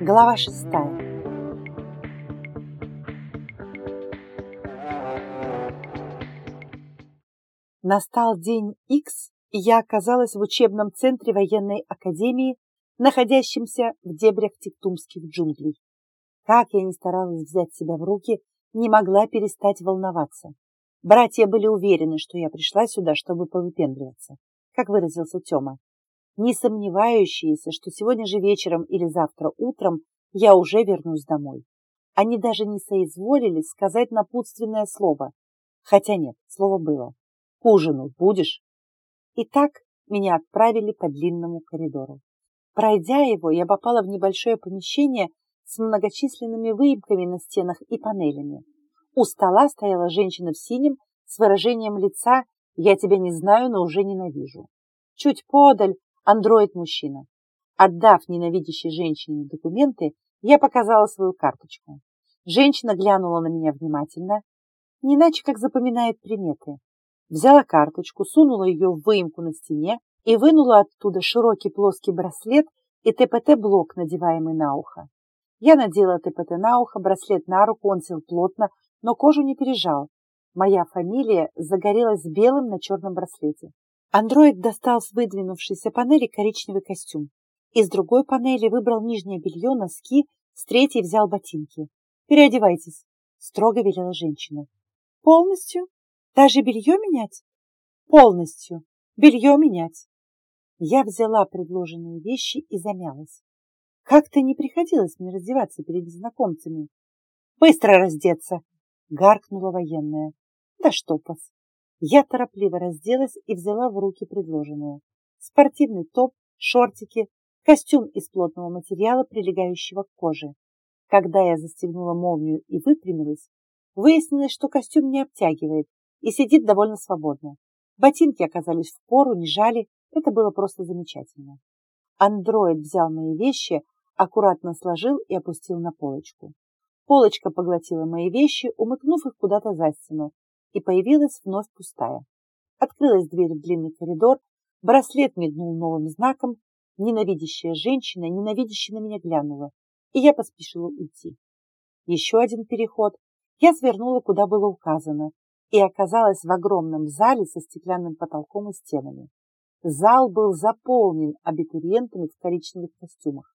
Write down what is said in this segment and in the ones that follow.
Глава шестая. Настал день X, и я оказалась в учебном центре военной академии, находящемся в дебрях тектумских джунглей. Как я ни старалась взять себя в руки, не могла перестать волноваться. Братья были уверены, что я пришла сюда, чтобы повыпендриваться, как выразился Тёма. Не сомневающиеся, что сегодня же вечером или завтра утром я уже вернусь домой. Они даже не соизволили сказать напутственное слово. Хотя нет, слово было. К ужину будешь? Итак, меня отправили по длинному коридору. Пройдя его, я попала в небольшое помещение с многочисленными выемками на стенах и панелями. У стола стояла женщина в синем с выражением лица «Я тебя не знаю, но уже ненавижу». Чуть подаль андроид-мужчина. Отдав ненавидящей женщине документы, я показала свою карточку. Женщина глянула на меня внимательно, не иначе как запоминает приметы. Взяла карточку, сунула ее в выемку на стене и вынула оттуда широкий плоский браслет и ТПТ-блок, надеваемый на ухо. Я надела ТПТ на ухо, браслет на руку, он сел плотно, но кожу не пережал. Моя фамилия загорелась белым на черном браслете. Андроид достал с выдвинувшейся панели коричневый костюм. Из другой панели выбрал нижнее белье, носки, с третьей взял ботинки. «Переодевайтесь», — строго велела женщина. «Полностью? Даже белье менять?» «Полностью. Белье менять». Я взяла предложенные вещи и замялась. Как-то не приходилось мне раздеваться перед незнакомцами. «Быстро раздеться!» — гаркнула военная. «Да что вас!» Я торопливо разделась и взяла в руки предложенное. Спортивный топ, шортики, костюм из плотного материала, прилегающего к коже. Когда я застегнула молнию и выпрямилась, выяснилось, что костюм не обтягивает и сидит довольно свободно. Ботинки оказались в пору, не жали, это было просто замечательно. Андроид взял мои вещи, аккуратно сложил и опустил на полочку. Полочка поглотила мои вещи, умыкнув их куда-то за стену, и появилась вновь пустая. Открылась дверь в длинный коридор, браслет мигнул новым знаком, ненавидящая женщина, ненавидящая на меня глянула, и я поспешила уйти. Еще один переход. Я свернула, куда было указано, и оказалась в огромном зале со стеклянным потолком и стенами. Зал был заполнен абитуриентами в коричневых костюмах.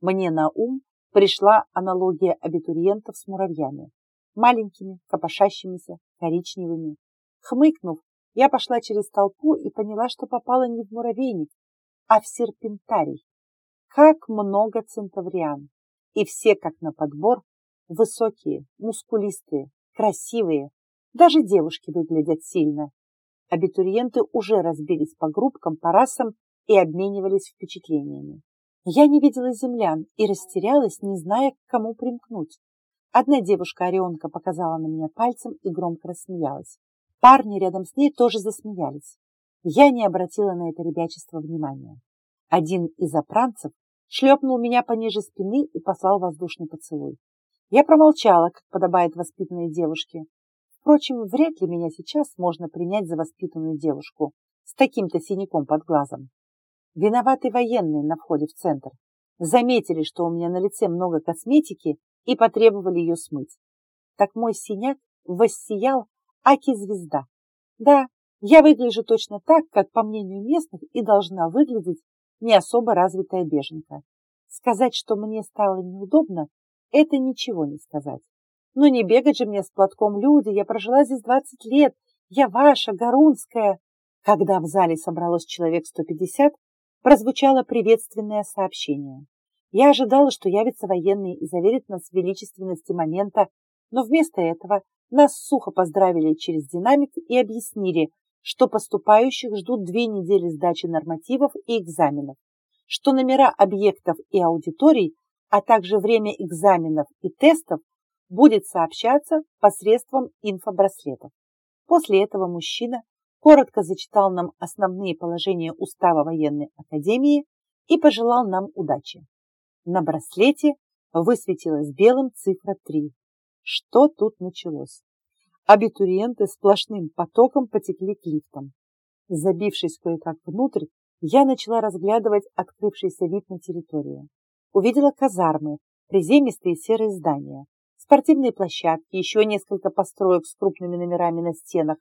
Мне на ум пришла аналогия абитуриентов с муравьями маленькими, копошащимися, коричневыми. Хмыкнув, я пошла через толпу и поняла, что попала не в муравейник, а в серпентарий. Как много центавриан! И все, как на подбор, высокие, мускулистые, красивые. Даже девушки выглядят сильно. Абитуриенты уже разбились по группкам, по расам и обменивались впечатлениями. Я не видела землян и растерялась, не зная, к кому примкнуть. Одна девушка-орионка показала на меня пальцем и громко рассмеялась. Парни рядом с ней тоже засмеялись. Я не обратила на это ребячество внимания. Один из опранцев шлепнул меня пониже спины и послал воздушный поцелуй. Я промолчала, как подобает воспитанной девушке. Впрочем, вряд ли меня сейчас можно принять за воспитанную девушку с таким-то синяком под глазом. Виноваты военные на входе в центр. Заметили, что у меня на лице много косметики и потребовали ее смыть. Так мой синяк воссиял Аки-звезда. Да, я выгляжу точно так, как, по мнению местных, и должна выглядеть не особо развитая беженка. Сказать, что мне стало неудобно, это ничего не сказать. Но не бегать же мне с платком люди, я прожила здесь двадцать лет, я ваша, Гарунская. Когда в зале собралось человек сто пятьдесят, прозвучало приветственное сообщение. Я ожидала, что явится военный и заверит нас в величественности момента, но вместо этого нас сухо поздравили через динамик и объяснили, что поступающих ждут две недели сдачи нормативов и экзаменов, что номера объектов и аудиторий, а также время экзаменов и тестов будет сообщаться посредством инфобраслетов. После этого мужчина коротко зачитал нам основные положения Устава военной академии и пожелал нам удачи. На браслете высветилась белым цифра 3. Что тут началось? Абитуриенты сплошным потоком потекли к лифтам. Забившись кое-как внутрь, Я начала разглядывать открывшийся вид на территорию. Увидела казармы, приземистые серые здания, спортивные площадки, еще несколько построек с крупными номерами на стенах.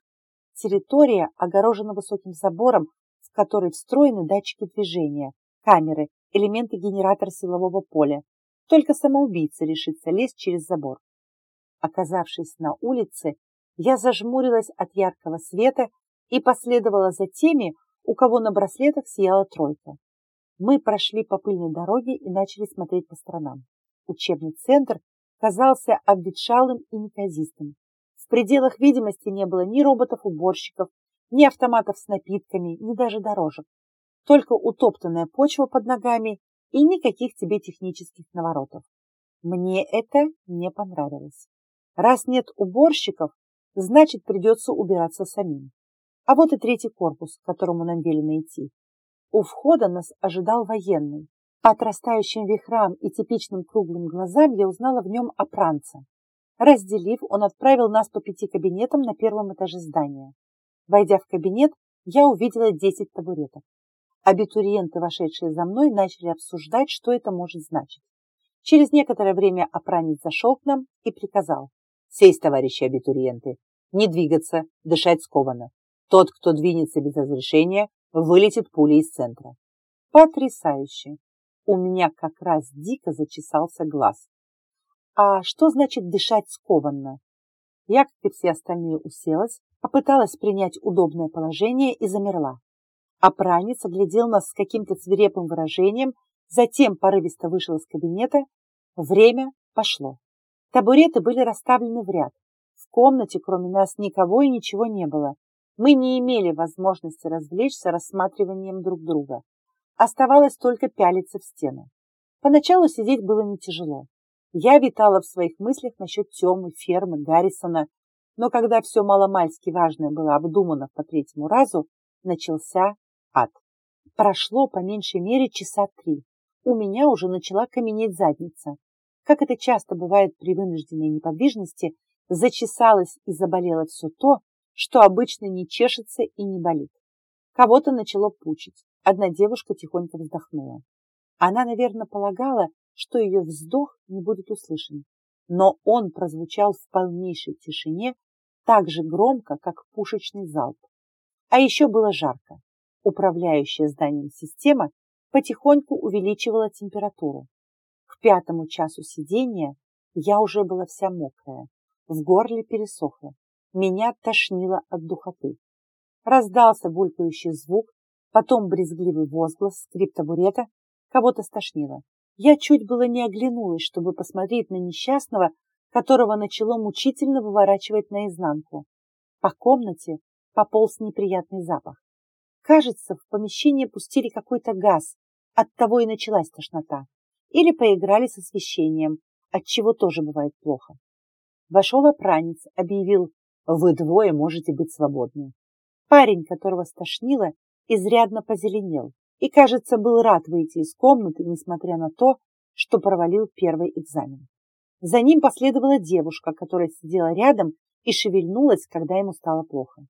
Территория огорожена высоким забором, в который встроены датчики движения, камеры, элементы генератора силового поля. Только самоубийца решится лезть через забор. Оказавшись на улице, я зажмурилась от яркого света и последовала за теми, у кого на браслетах сияла тройка. Мы прошли по пыльной дороге и начали смотреть по сторонам. Учебный центр казался обветшалым и неказистым. В пределах видимости не было ни роботов-уборщиков, ни автоматов с напитками, ни даже дорожек. Только утоптанная почва под ногами и никаких тебе технических наворотов. Мне это не понравилось. Раз нет уборщиков, значит придется убираться самим. А вот и третий корпус, к которому нам велено идти. У входа нас ожидал военный. По отрастающим вихрам и типичным круглым глазам я узнала в нем опранца. Разделив, он отправил нас по пяти кабинетам на первом этаже здания. Войдя в кабинет, я увидела десять табуретов. Абитуриенты, вошедшие за мной, начали обсуждать, что это может значить. Через некоторое время опранец зашел к нам и приказал. «Сесть, товарищи абитуриенты, не двигаться, дышать скованно. Тот, кто двинется без разрешения, вылетит пулей из центра. Потрясающе! У меня как раз дико зачесался глаз. А что значит дышать скованно? Я, как и все остальные, уселась, попыталась принять удобное положение и замерла. А пранец оглядел нас с каким-то свирепым выражением, затем порывисто вышел из кабинета. Время пошло. Табуреты были расставлены в ряд. В комнате, кроме нас, никого и ничего не было. Мы не имели возможности развлечься рассматриванием друг друга. Оставалось только пялиться в стену. Поначалу сидеть было не тяжело. Я витала в своих мыслях насчет Тёмы, фермы, Гаррисона, но когда все маломальски важное было обдумано по третьему разу, начался ад. Прошло по меньшей мере часа три. У меня уже начала каменеть задница. Как это часто бывает при вынужденной неподвижности, зачесалось и заболело все то, что обычно не чешется и не болит. Кого-то начало пучить. Одна девушка тихонько вздохнула. Она, наверное, полагала, что ее вздох не будет услышан. Но он прозвучал в полнейшей тишине так же громко, как пушечный залп. А еще было жарко. Управляющая зданием система потихоньку увеличивала температуру. К пятому часу сидения я уже была вся мокрая, в горле пересохло. Меня тошнило от духоты. Раздался булькающий звук, потом брезгливый возглас, скрип табурета, кого-то стошнило. Я чуть было не оглянулась, чтобы посмотреть на несчастного, которого начало мучительно выворачивать наизнанку. По комнате пополз неприятный запах. Кажется, в помещение пустили какой-то газ, оттого и началась тошнота. Или поиграли с освещением, от чего тоже бывает плохо. Вошел опранец, объявил вы двое можете быть свободны. Парень, которого стошнило, изрядно позеленел и, кажется, был рад выйти из комнаты, несмотря на то, что провалил первый экзамен. За ним последовала девушка, которая сидела рядом и шевельнулась, когда ему стало плохо.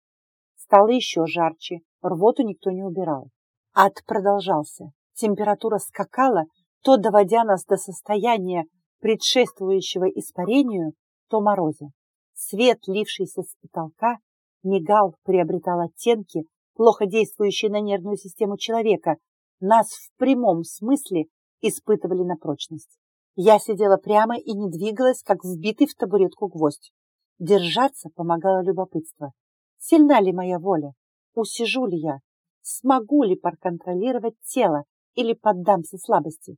Стало еще жарче, рвоту никто не убирал. Ад продолжался. Температура скакала, то доводя нас до состояния, предшествующего испарению, то морозе. Свет, лившийся с потолка, мигал, приобретал оттенки, плохо действующие на нервную систему человека. Нас в прямом смысле испытывали на прочность. Я сидела прямо и не двигалась, как вбитый в табуретку гвоздь. Держаться помогало любопытство. Сильна ли моя воля? Усижу ли я? Смогу ли проконтролировать тело или поддамся слабости?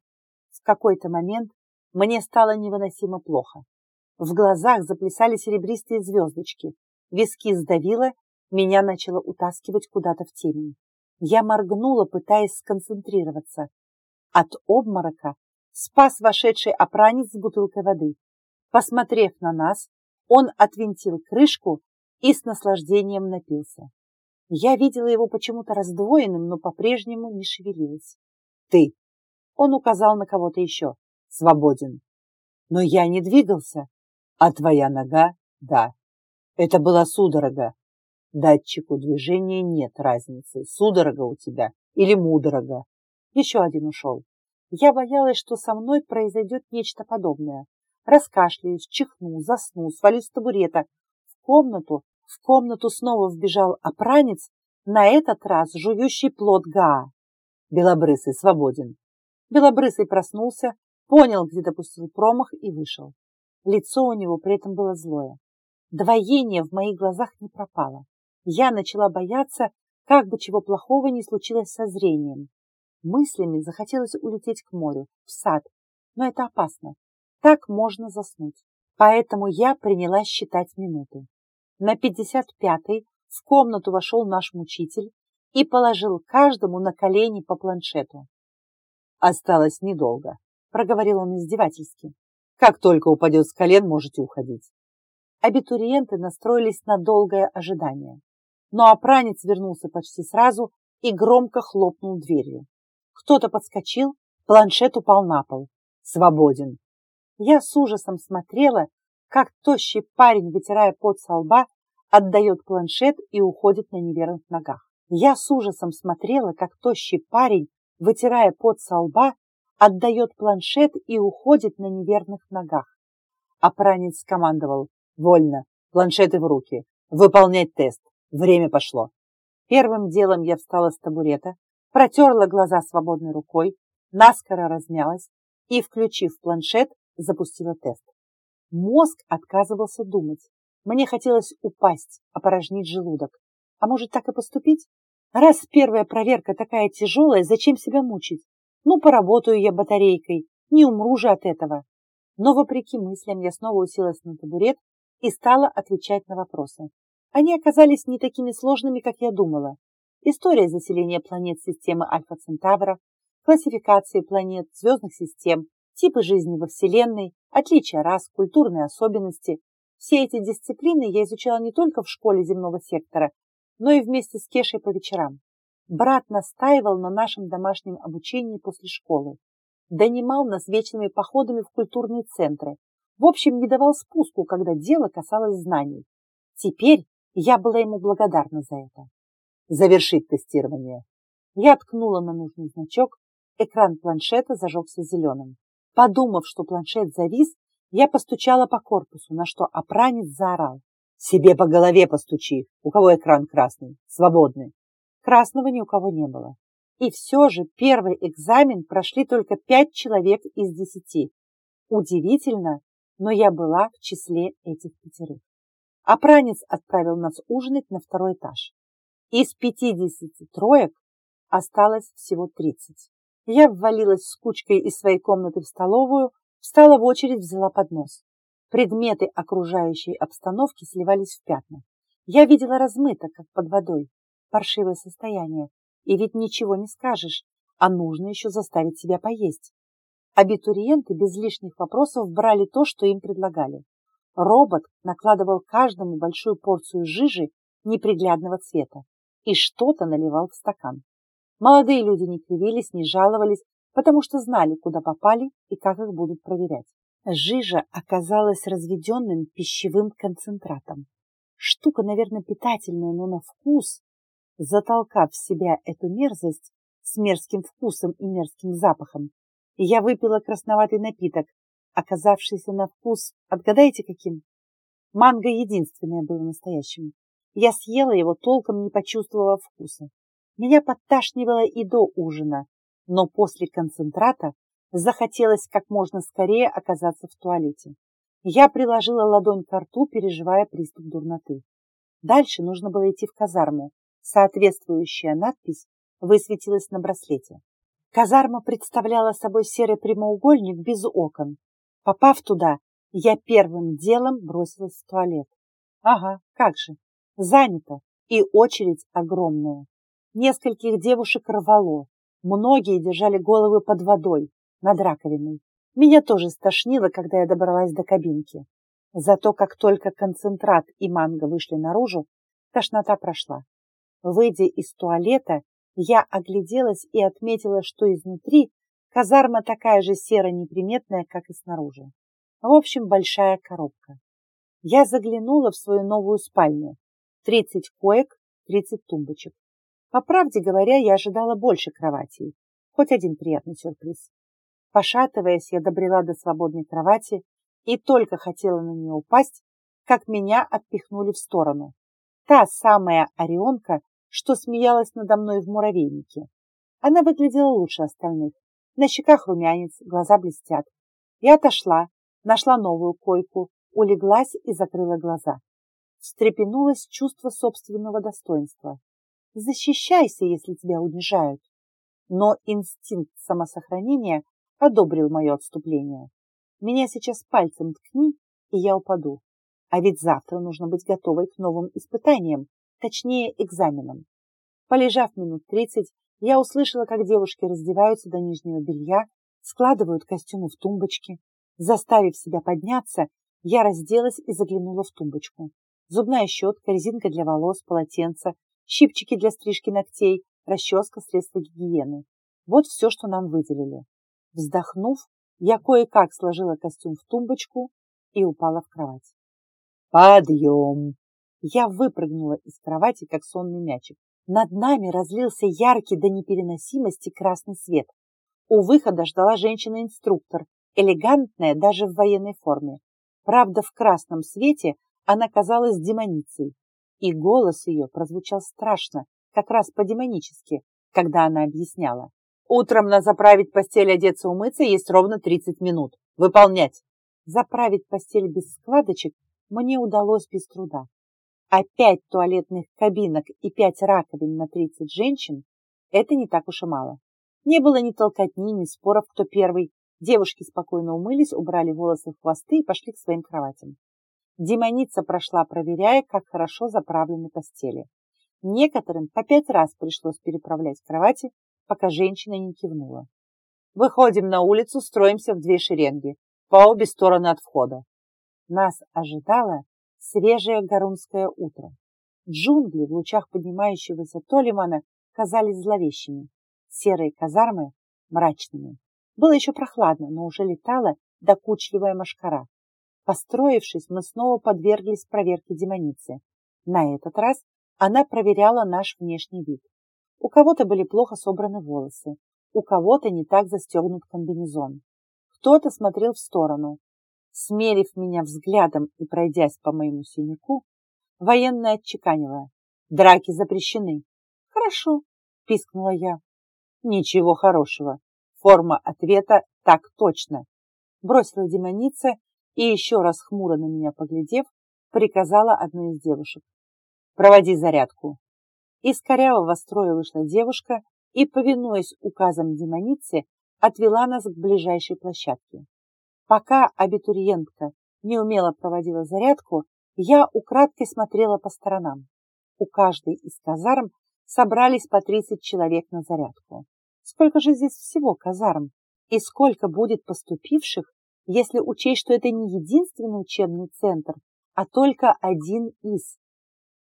В какой-то момент мне стало невыносимо плохо. В глазах заплясали серебристые звездочки. Виски сдавило, меня начало утаскивать куда-то в темень. Я моргнула, пытаясь сконцентрироваться. От обморока спас вошедший опранец с бутылкой воды. Посмотрев на нас, он отвинтил крышку и с наслаждением напился. Я видела его почему-то раздвоенным, но по-прежнему не шевелилась. «Ты!» Он указал на кого-то еще. «Свободен!» Но я не двигался. А твоя нога – да. Это была судорога. Датчику движения нет разницы, судорога у тебя или мудорога. Еще один ушел. Я боялась, что со мной произойдет нечто подобное. Раскашляюсь, чихну, засну, свалюсь с табурета. В комнату, в комнату снова вбежал опранец, на этот раз жующий плод Гаа. Белобрысый свободен. Белобрысый проснулся, понял, где допустил промах и вышел. Лицо у него при этом было злое. Двоение в моих глазах не пропало. Я начала бояться, как бы чего плохого не случилось со зрением. Мыслями захотелось улететь к морю, в сад, но это опасно. Так можно заснуть. Поэтому я принялась считать минуты. На пятьдесят пятой в комнату вошел наш мучитель и положил каждому на колени по планшету. «Осталось недолго», — проговорил он издевательски. «Как только упадет с колен, можете уходить». Абитуриенты настроились на долгое ожидание но опранец вернулся почти сразу и громко хлопнул дверью. Кто-то подскочил, планшет упал на пол. Свободен. Я с ужасом смотрела, как тощий парень, вытирая пот со лба, отдает планшет и уходит на неверных ногах. Я с ужасом смотрела, как тощий парень, вытирая пот со лба, отдает планшет и уходит на неверных ногах. Опранец скомандовал «Вольно, планшеты в руки, выполнять тест». Время пошло. Первым делом я встала с табурета, протерла глаза свободной рукой, наскоро размялась и, включив планшет, запустила тест. Мозг отказывался думать. Мне хотелось упасть, опорожнить желудок. А может, так и поступить? Раз первая проверка такая тяжелая, зачем себя мучить? Ну, поработаю я батарейкой, не умру же от этого. Но, вопреки мыслям, я снова уселась на табурет и стала отвечать на вопросы. Они оказались не такими сложными, как я думала. История заселения планет системы Альфа-Центавров, классификации планет, звездных систем, типы жизни во Вселенной, отличия рас, культурные особенности. Все эти дисциплины я изучала не только в школе земного сектора, но и вместе с Кешей по вечерам. Брат настаивал на нашем домашнем обучении после школы. Донимал нас вечными походами в культурные центры. В общем, не давал спуску, когда дело касалось знаний. Теперь я была ему благодарна за это. Завершить тестирование. Я ткнула на нужный значок, экран планшета зажегся зеленым. Подумав, что планшет завис, я постучала по корпусу, на что опранец заорал. Себе по голове постучи. У кого экран красный? Свободный. Красного ни у кого не было. И все же первый экзамен прошли только пять человек из десяти. Удивительно, но я была в числе этих пятерых а пранец отправил нас ужинать на второй этаж. Из пятидесяти троек осталось всего тридцать. Я ввалилась с кучкой из своей комнаты в столовую, встала в очередь, взяла поднос. Предметы окружающей обстановки сливались в пятна. Я видела размыто, как под водой, паршивое состояние. И ведь ничего не скажешь, а нужно еще заставить себя поесть. Абитуриенты без лишних вопросов брали то, что им предлагали. Робот накладывал каждому большую порцию жижи неприглядного цвета и что-то наливал в стакан. Молодые люди не кривились, не жаловались, потому что знали, куда попали и как их будут проверять. Жижа оказалась разведенным пищевым концентратом. Штука, наверное, питательная, но на вкус, затолкав в себя эту мерзость с мерзким вкусом и мерзким запахом, я выпила красноватый напиток, оказавшийся на вкус, отгадайте каким? Манго единственное было настоящим. Я съела его, толком не почувствовав вкуса. Меня подташнивало и до ужина, но после концентрата захотелось как можно скорее оказаться в туалете. Я приложила ладонь к рту, переживая приступ дурноты. Дальше нужно было идти в казарму. Соответствующая надпись высветилась на браслете. Казарма представляла собой серый прямоугольник без окон, Попав туда, я первым делом бросилась в туалет. Ага, как же, занято, и очередь огромная. Нескольких девушек рвало, многие держали головы под водой, над раковиной. Меня тоже стошнило, когда я добралась до кабинки. Зато как только концентрат и манго вышли наружу, тошнота прошла. Выйдя из туалета, я огляделась и отметила, что изнутри Казарма такая же серо-неприметная, как и снаружи. В общем, большая коробка. Я заглянула в свою новую спальню. 30 коек, 30 тумбочек. По правде говоря, я ожидала больше кроватей. Хоть один приятный сюрприз. Пошатываясь, я добрела до свободной кровати и только хотела на нее упасть, как меня отпихнули в сторону. Та самая Орионка, что смеялась надо мной в муравейнике. Она выглядела лучше остальных. На щеках румянец, глаза блестят. Я отошла, нашла новую койку, улеглась и закрыла глаза. Встрепенулось чувство собственного достоинства. Защищайся, если тебя унижают. Но инстинкт самосохранения одобрил мое отступление. Меня сейчас пальцем ткни, и я упаду. А ведь завтра нужно быть готовой к новым испытаниям, точнее экзаменам. Полежав минут тридцать, я услышала, как девушки раздеваются до нижнего белья, складывают костюмы в тумбочки. Заставив себя подняться, я разделась и заглянула в тумбочку. Зубная щетка, резинка для волос, полотенце, щипчики для стрижки ногтей, расческа, средства гигиены. Вот все, что нам выделили. Вздохнув, я кое-как сложила костюм в тумбочку и упала в кровать. «Подъем!» Я выпрыгнула из кровати, как сонный мячик. Над нами разлился яркий до непереносимости красный свет. У выхода ждала женщина-инструктор, элегантная даже в военной форме. Правда, в красном свете она казалась демоницей, и голос ее прозвучал страшно, как раз по-демонически, когда она объясняла. Утром на заправить постель, одеться, умыться есть ровно 30 минут. Выполнять. Заправить постель без складочек мне удалось без труда. А пять туалетных кабинок и пять раковин на 30 женщин – это не так уж и мало. Не было ни толкотни, ни споров, кто первый. Девушки спокойно умылись, убрали волосы в хвосты и пошли к своим кроватям. Демоница прошла, проверяя, как хорошо заправлены постели. Некоторым по пять раз пришлось переправлять кровати, пока женщина не кивнула. Выходим на улицу, строимся в две шеренги, по обе стороны от входа. Нас ожидало свежее гарунское утро. Джунгли в лучах поднимающегося Толимана казались зловещими, серые казармы мрачными. Было еще прохладно, но уже летала докучливая машкара. Построившись, мы снова подверглись проверке демоницы. На этот раз она проверяла наш внешний вид. У кого-то были плохо собраны волосы, у кого-то не так застегнут комбинезон. Кто-то смотрел в сторону. Смерив меня взглядом и пройдясь по моему синяку, военная отчеканила. Драки запрещены. Хорошо, пискнула я. Ничего хорошего. Форма ответа так точно. Бросила демоница и еще раз хмуро на меня поглядев, приказала одной из девушек. «Проводи зарядку». Из корявого строя вышла девушка и, повинуясь указам демоницы, отвела нас к ближайшей площадке. Пока абитуриентка неумело проводила зарядку, я украдкой смотрела по сторонам. У каждой из казарм собрались по 30 человек на зарядку. Сколько же здесь всего казарм? И сколько будет поступивших если учесть, что это не единственный учебный центр, а только один из.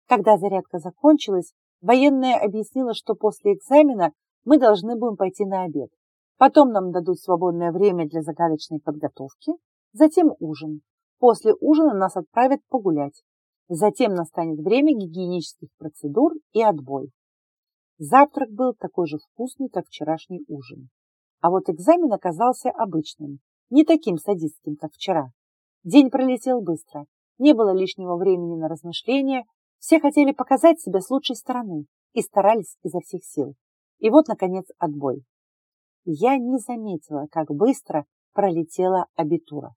Когда зарядка закончилась, военная объяснила, что после экзамена мы должны будем пойти на обед. Потом нам дадут свободное время для загадочной подготовки, затем ужин. После ужина нас отправят погулять. Затем настанет время гигиенических процедур и отбой. Завтрак был такой же вкусный, как вчерашний ужин. А вот экзамен оказался обычным не таким садистским, как вчера. День пролетел быстро, не было лишнего времени на размышления, все хотели показать себя с лучшей стороны и старались изо всех сил. И вот, наконец, отбой. Я не заметила, как быстро пролетела абитура.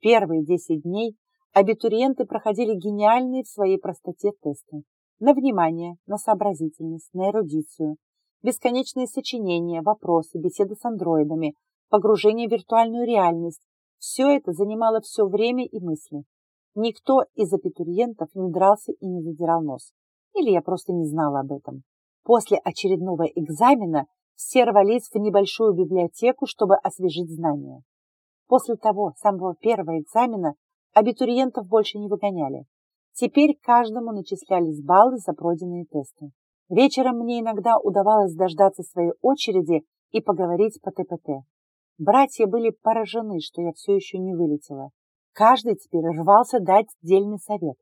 Первые десять дней абитуриенты проходили гениальные в своей простоте тесты. На внимание, на сообразительность, на эрудицию, бесконечные сочинения, вопросы, беседы с андроидами, погружение в виртуальную реальность. Все это занимало все время и мысли. Никто из абитуриентов не дрался и не задирал нос. Или я просто не знала об этом. После очередного экзамена все рвались в небольшую библиотеку, чтобы освежить знания. После того самого первого экзамена абитуриентов больше не выгоняли. Теперь каждому начислялись баллы за пройденные тесты. Вечером мне иногда удавалось дождаться своей очереди и поговорить по ТПТ. Братья были поражены, что я все еще не вылетела. Каждый теперь рвался дать дельный совет.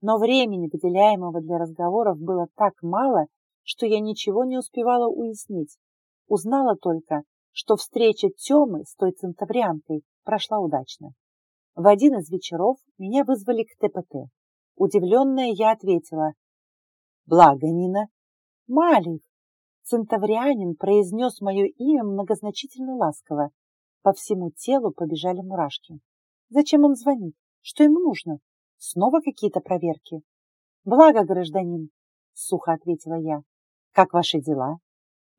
Но времени, выделяемого для разговоров, было так мало, что я ничего не успевала уяснить. Узнала только, что встреча Тёмы с той центаврианкой прошла удачно. В один из вечеров меня вызвали к ТПТ. Удивленная я ответила. «Благо, Нина!» «Малик!» Центаврианин произнес мое имя многозначительно ласково. По всему телу побежали мурашки. Зачем он звонит? Что ему нужно? Снова какие-то проверки? Благо, гражданин, сухо ответила я. Как ваши дела?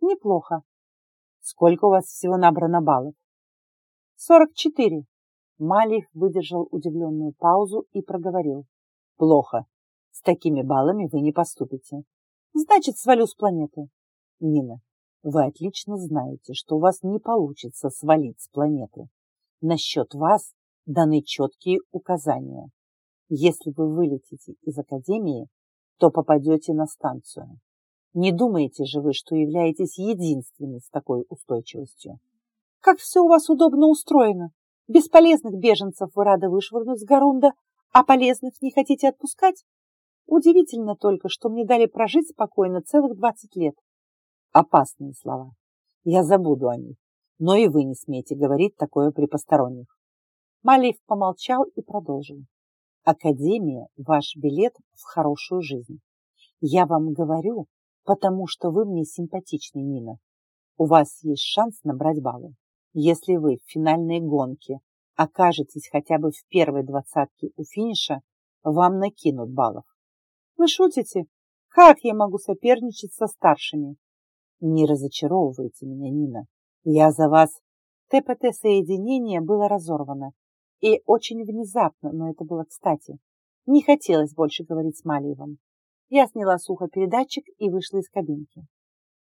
Неплохо. Сколько у вас всего набрано баллов? Сорок четыре. Малих выдержал удивленную паузу и проговорил. Плохо. С такими баллами вы не поступите. Значит, свалю с планеты. Нина, вы отлично знаете, что у вас не получится свалить с планеты. Насчет вас даны четкие указания. Если вы вылетите из Академии, то попадете на станцию. Не думаете же вы, что являетесь единственной с такой устойчивостью? Как все у вас удобно устроено. Бесполезных беженцев вы рады вышвырнуть с Гарунда, а полезных не хотите отпускать? Удивительно только, что мне дали прожить спокойно целых двадцать лет. Опасные слова. Я забуду о них. Но и вы не смеете говорить такое при посторонних. Малиев помолчал и продолжил. Академия – ваш билет в хорошую жизнь. Я вам говорю, потому что вы мне симпатичны, Нина. У вас есть шанс набрать баллы. Если вы в финальной гонке окажетесь хотя бы в первой двадцатке у финиша, вам накинут баллов. Вы шутите? Как я могу соперничать со старшими? Не разочаровывайте меня, Нина. Я за вас. ТПТ-соединение было разорвано. И очень внезапно, но это было кстати. Не хотелось больше говорить с Малиевым. Я сняла сухо передатчик и вышла из кабинки.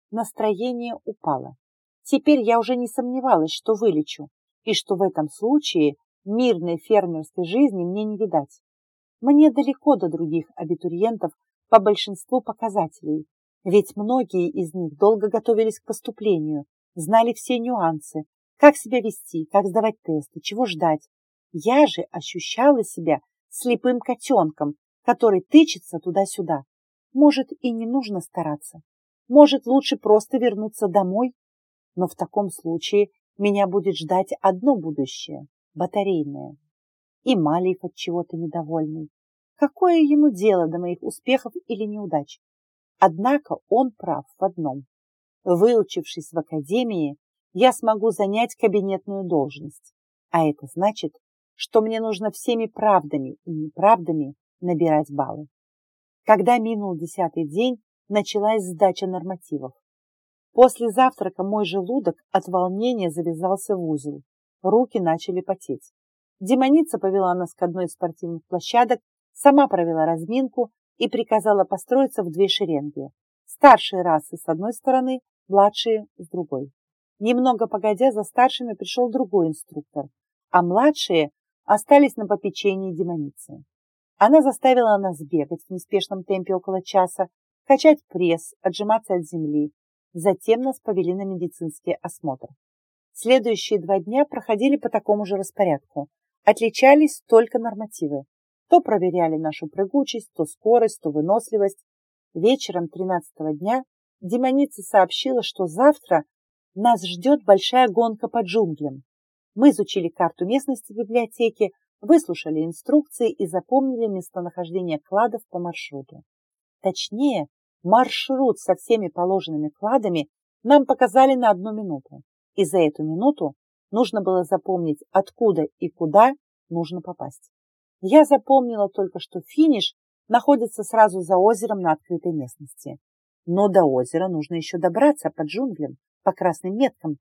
Настроение упало. Теперь я уже не сомневалась, что вылечу, и что в этом случае мирной фермерской жизни мне не видать. Мне далеко до других абитуриентов по большинству показателей, ведь многие из них долго готовились к поступлению, знали все нюансы, как себя вести, как сдавать тесты, чего ждать, я же ощущала себя слепым котенком, который тычется туда-сюда. Может, и не нужно стараться. Может, лучше просто вернуться домой. Но в таком случае меня будет ждать одно будущее – батарейное. И Малиев от чего-то недовольный. Какое ему дело до моих успехов или неудач? Однако он прав в одном. Выучившись в академии, я смогу занять кабинетную должность. А это значит, что мне нужно всеми правдами и неправдами набирать баллы. Когда минул десятый день, началась сдача нормативов. После завтрака мой желудок от волнения завязался в узел. Руки начали потеть. Демоница повела нас к одной из спортивных площадок, сама провела разминку и приказала построиться в две шеренги. Старшие расы с одной стороны, младшие с другой. Немного погодя, за старшими пришел другой инструктор, а младшие остались на попечении демоницы. Она заставила нас бегать в неспешном темпе около часа, качать пресс, отжиматься от земли. Затем нас повели на медицинский осмотр. Следующие два дня проходили по такому же распорядку. Отличались только нормативы. То проверяли нашу прыгучесть, то скорость, то выносливость. Вечером тринадцатого дня демоница сообщила, что завтра нас ждет большая гонка по джунглям. Мы изучили карту местности в библиотеке, выслушали инструкции и запомнили местонахождение кладов по маршруту. Точнее, маршрут со всеми положенными кладами нам показали на одну минуту. И за эту минуту нужно было запомнить, откуда и куда нужно попасть. Я запомнила только, что финиш находится сразу за озером на открытой местности. Но до озера нужно еще добраться по джунглям, по красным меткам,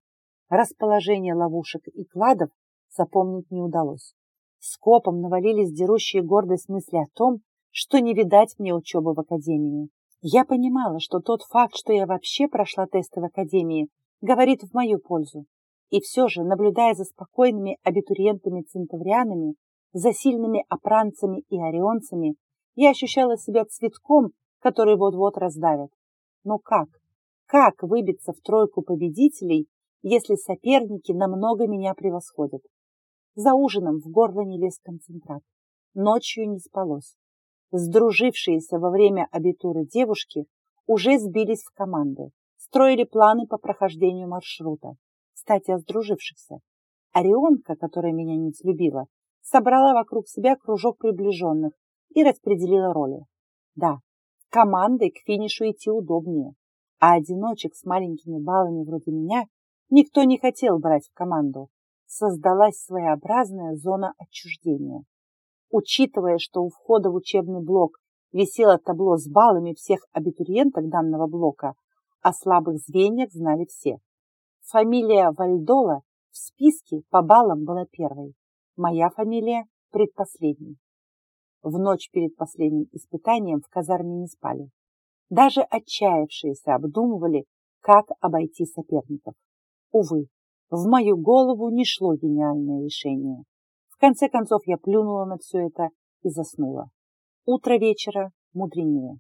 Расположение ловушек и кладов запомнить не удалось. Скопом навалились дерущие гордость мысли о том, что не видать мне учебы в академии. Я понимала, что тот факт, что я вообще прошла тесты в академии, говорит в мою пользу. И все же, наблюдая за спокойными абитуриентами-центаврианами, за сильными опранцами и орионцами, я ощущала себя цветком, который вот-вот раздавят. Но как? Как выбиться в тройку победителей если соперники намного меня превосходят. За ужином в горло не лез концентрат. Ночью не спалось. Сдружившиеся во время абитуры девушки уже сбились в команды, строили планы по прохождению маршрута. Кстати, о сдружившихся. Орионка, которая меня не взлюбила, собрала вокруг себя кружок приближенных и распределила роли. Да, командой к финишу идти удобнее, а одиночек с маленькими баллами вроде меня никто не хотел брать в команду. Создалась своеобразная зона отчуждения. Учитывая, что у входа в учебный блок висело табло с баллами всех абитуриенток данного блока, о слабых звеньях знали все. Фамилия Вальдола в списке по баллам была первой, моя фамилия предпоследней. В ночь перед последним испытанием в казарме не спали. Даже отчаявшиеся обдумывали, как обойти соперников. Увы, в мою голову не шло гениальное решение. В конце концов я плюнула на все это и заснула. Утро вечера мудренее.